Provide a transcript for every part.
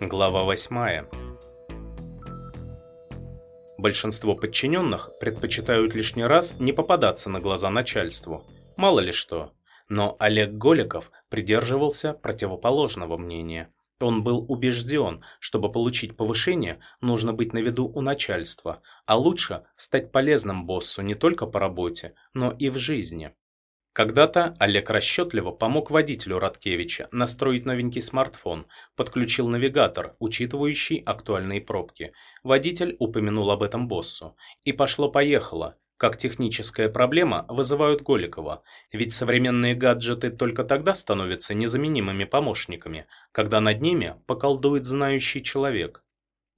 Глава 8. Большинство подчиненных предпочитают лишний раз не попадаться на глаза начальству. Мало ли что. Но Олег Голиков придерживался противоположного мнения. Он был убежден, чтобы получить повышение, нужно быть на виду у начальства, а лучше стать полезным боссу не только по работе, но и в жизни. Когда-то Олег расчетливо помог водителю Радкевича настроить новенький смартфон, подключил навигатор, учитывающий актуальные пробки. Водитель упомянул об этом боссу. И пошло-поехало. Как техническая проблема вызывают Голикова, ведь современные гаджеты только тогда становятся незаменимыми помощниками, когда над ними поколдует знающий человек.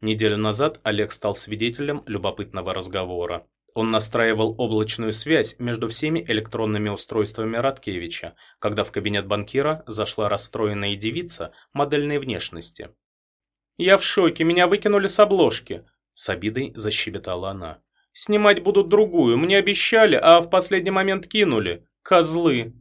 Неделю назад Олег стал свидетелем любопытного разговора. Он настраивал облачную связь между всеми электронными устройствами Радкевича, когда в кабинет банкира зашла расстроенная девица модельной внешности. «Я в шоке, меня выкинули с обложки», – с обидой защебетала она. «Снимать будут другую, мне обещали, а в последний момент кинули. Козлы!»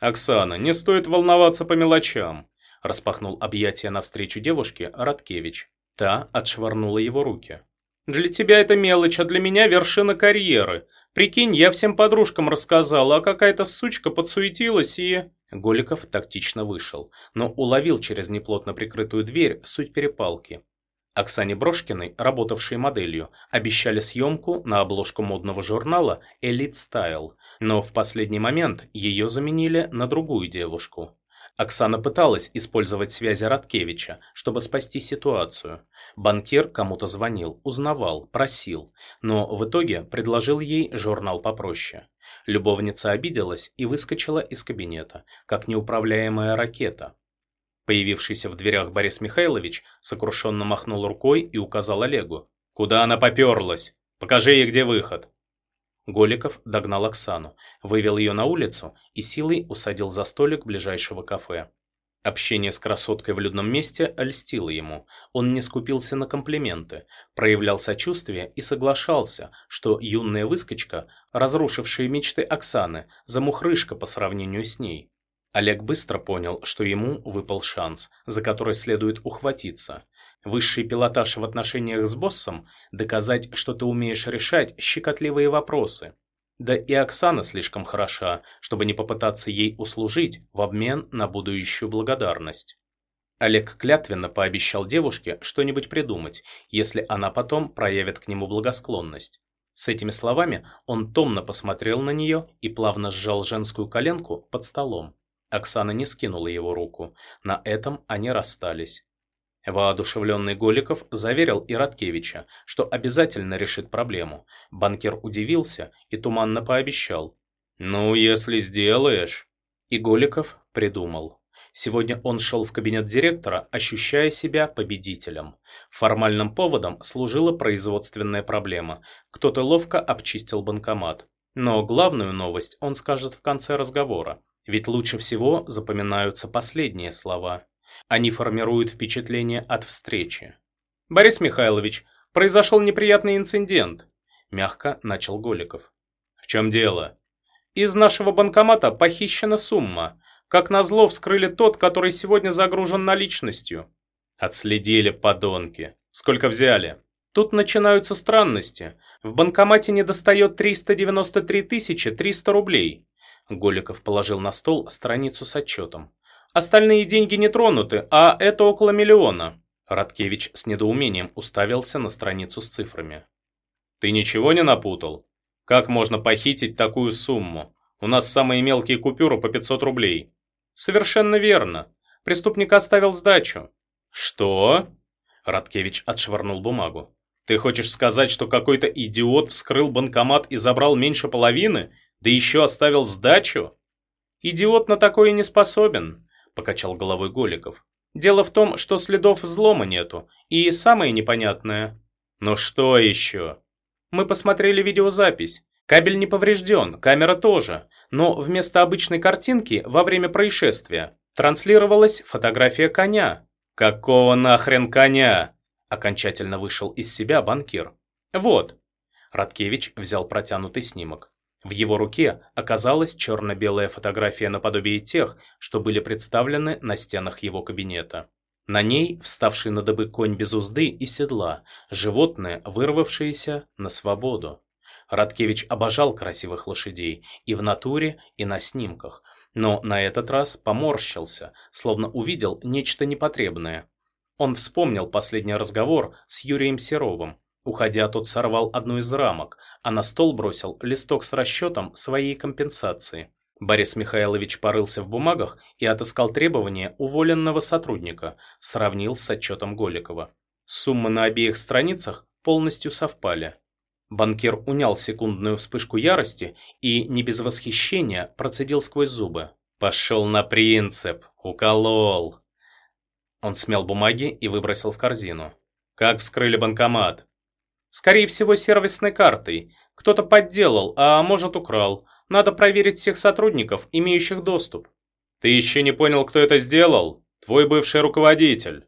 «Оксана, не стоит волноваться по мелочам», – распахнул объятия навстречу девушке Радкевич. Та отшвырнула его руки. Для тебя это мелочь, а для меня вершина карьеры. Прикинь, я всем подружкам рассказала, а какая-то сучка подсуетилась и...» Голиков тактично вышел, но уловил через неплотно прикрытую дверь суть перепалки. Оксане Брошкиной, работавшей моделью, обещали съемку на обложку модного журнала Elite Style, но в последний момент ее заменили на другую девушку. Оксана пыталась использовать связи Радкевича, чтобы спасти ситуацию. Банкир кому-то звонил, узнавал, просил, но в итоге предложил ей журнал попроще. Любовница обиделась и выскочила из кабинета, как неуправляемая ракета. Появившийся в дверях Борис Михайлович сокрушенно махнул рукой и указал Олегу. «Куда она поперлась? Покажи ей, где выход!» Голиков догнал Оксану, вывел ее на улицу и силой усадил за столик ближайшего кафе. Общение с красоткой в людном месте льстило ему. Он не скупился на комплименты, проявлял сочувствие и соглашался, что юная выскочка, разрушившая мечты Оксаны, замухрышка по сравнению с ней. Олег быстро понял, что ему выпал шанс, за который следует ухватиться. Высший пилотаж в отношениях с боссом – доказать, что ты умеешь решать щекотливые вопросы. Да и Оксана слишком хороша, чтобы не попытаться ей услужить в обмен на будущую благодарность. Олег клятвенно пообещал девушке что-нибудь придумать, если она потом проявит к нему благосклонность. С этими словами он томно посмотрел на нее и плавно сжал женскую коленку под столом. Оксана не скинула его руку. На этом они расстались. Воодушевленный Голиков заверил Ираткевича, что обязательно решит проблему. Банкир удивился и туманно пообещал. «Ну, если сделаешь...» И Голиков придумал. Сегодня он шел в кабинет директора, ощущая себя победителем. Формальным поводом служила производственная проблема. Кто-то ловко обчистил банкомат. Но главную новость он скажет в конце разговора. Ведь лучше всего запоминаются последние слова. Они формируют впечатление от встречи. «Борис Михайлович, произошел неприятный инцидент», – мягко начал Голиков. «В чем дело?» «Из нашего банкомата похищена сумма. Как назло, вскрыли тот, который сегодня загружен наличностью». «Отследили, подонки. Сколько взяли?» Тут начинаются странности. В банкомате недостает 393 300 рублей. Голиков положил на стол страницу с отчетом. Остальные деньги не тронуты, а это около миллиона. Радкевич с недоумением уставился на страницу с цифрами. Ты ничего не напутал? Как можно похитить такую сумму? У нас самые мелкие купюры по 500 рублей. Совершенно верно. Преступник оставил сдачу. Что? Радкевич отшвырнул бумагу. Ты хочешь сказать, что какой-то идиот вскрыл банкомат и забрал меньше половины, да еще оставил сдачу? Идиот на такое не способен. – покачал головой Голиков. «Дело в том, что следов взлома нету, и самое непонятное...» «Ну что еще?» «Мы посмотрели видеозапись. Кабель не поврежден, камера тоже, но вместо обычной картинки во время происшествия транслировалась фотография коня». «Какого нахрен коня?» Окончательно вышел из себя банкир. «Вот». Радкевич взял протянутый снимок. В его руке оказалась черно-белая фотография наподобие тех, что были представлены на стенах его кабинета. На ней вставший на дыбы конь без узды и седла, животное, вырвавшееся на свободу. Радкевич обожал красивых лошадей и в натуре, и на снимках, но на этот раз поморщился, словно увидел нечто непотребное. Он вспомнил последний разговор с Юрием Серовым. Уходя, тот сорвал одну из рамок, а на стол бросил листок с расчетом своей компенсации. Борис Михайлович порылся в бумагах и отыскал требования уволенного сотрудника, сравнил с отчетом Голикова. Суммы на обеих страницах полностью совпали. Банкир унял секундную вспышку ярости и, не без восхищения, процедил сквозь зубы. «Пошел на принцип! Уколол!» Он смял бумаги и выбросил в корзину. «Как вскрыли банкомат?» «Скорее всего, сервисной картой. Кто-то подделал, а может украл. Надо проверить всех сотрудников, имеющих доступ». «Ты еще не понял, кто это сделал? Твой бывший руководитель».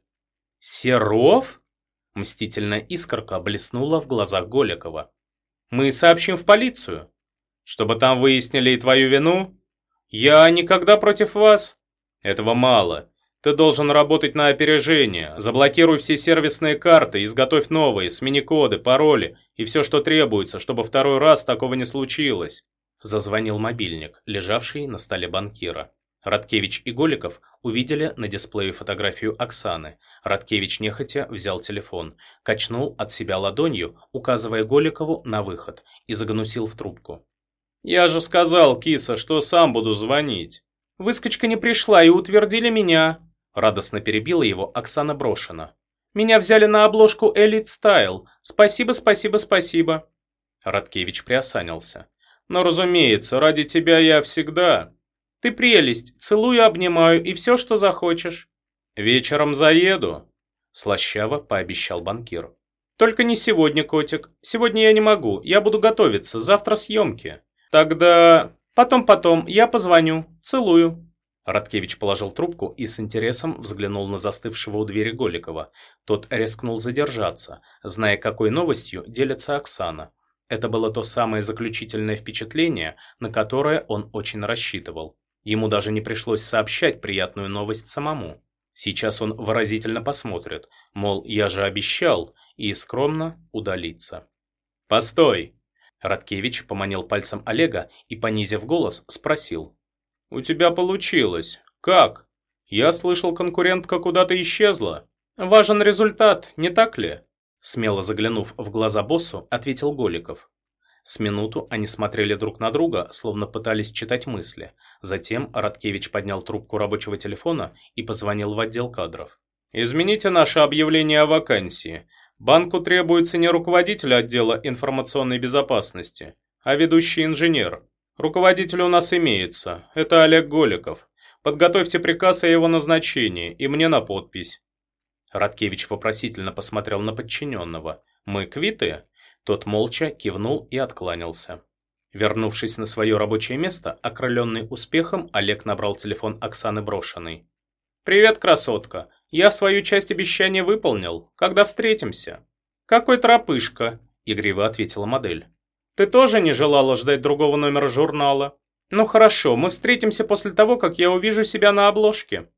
«Серов?» Мстительная искорка блеснула в глазах Голикова. «Мы сообщим в полицию». «Чтобы там выяснили и твою вину?» «Я никогда против вас». «Этого мало. Ты должен работать на опережение. Заблокируй все сервисные карты, изготовь новые, смени коды, пароли и все, что требуется, чтобы второй раз такого не случилось. Зазвонил мобильник, лежавший на столе банкира. Радкевич и Голиков увидели на дисплее фотографию Оксаны. Радкевич нехотя взял телефон, качнул от себя ладонью, указывая Голикову на выход, и загнусил в трубку. «Я же сказал, киса, что сам буду звонить». «Выскочка не пришла и утвердили меня», — радостно перебила его Оксана Брошина. «Меня взяли на обложку Elite Style. Спасибо, спасибо, спасибо». Радкевич приосанился. Но, разумеется, ради тебя я всегда. Ты прелесть, целую, обнимаю и все, что захочешь. Вечером заеду, слащаво пообещал банкир. Только не сегодня, котик. Сегодня я не могу, я буду готовиться, завтра съемки. Тогда... Потом-потом, я позвоню. Целую. Радкевич положил трубку и с интересом взглянул на застывшего у двери Голикова. Тот рискнул задержаться, зная, какой новостью делится Оксана. Это было то самое заключительное впечатление, на которое он очень рассчитывал. Ему даже не пришлось сообщать приятную новость самому. Сейчас он выразительно посмотрит, мол, я же обещал, и скромно удалится. «Постой!» Радкевич поманил пальцем Олега и, понизив голос, спросил. «У тебя получилось. Как? Я слышал, конкурентка куда-то исчезла. Важен результат, не так ли?» Смело заглянув в глаза боссу, ответил Голиков. С минуту они смотрели друг на друга, словно пытались читать мысли. Затем Радкевич поднял трубку рабочего телефона и позвонил в отдел кадров. «Измените наше объявление о вакансии. Банку требуется не руководитель отдела информационной безопасности, а ведущий инженер. Руководитель у нас имеется. Это Олег Голиков. Подготовьте приказ о его назначении и мне на подпись. Радкевич вопросительно посмотрел на подчиненного. «Мы квиты?» Тот молча кивнул и откланялся. Вернувшись на свое рабочее место, окрыленный успехом, Олег набрал телефон Оксаны Брошенной. «Привет, красотка. Я свою часть обещания выполнил. Когда встретимся?» «Какой тропышка?» – игриво ответила модель. «Ты тоже не желала ждать другого номера журнала?» «Ну хорошо, мы встретимся после того, как я увижу себя на обложке».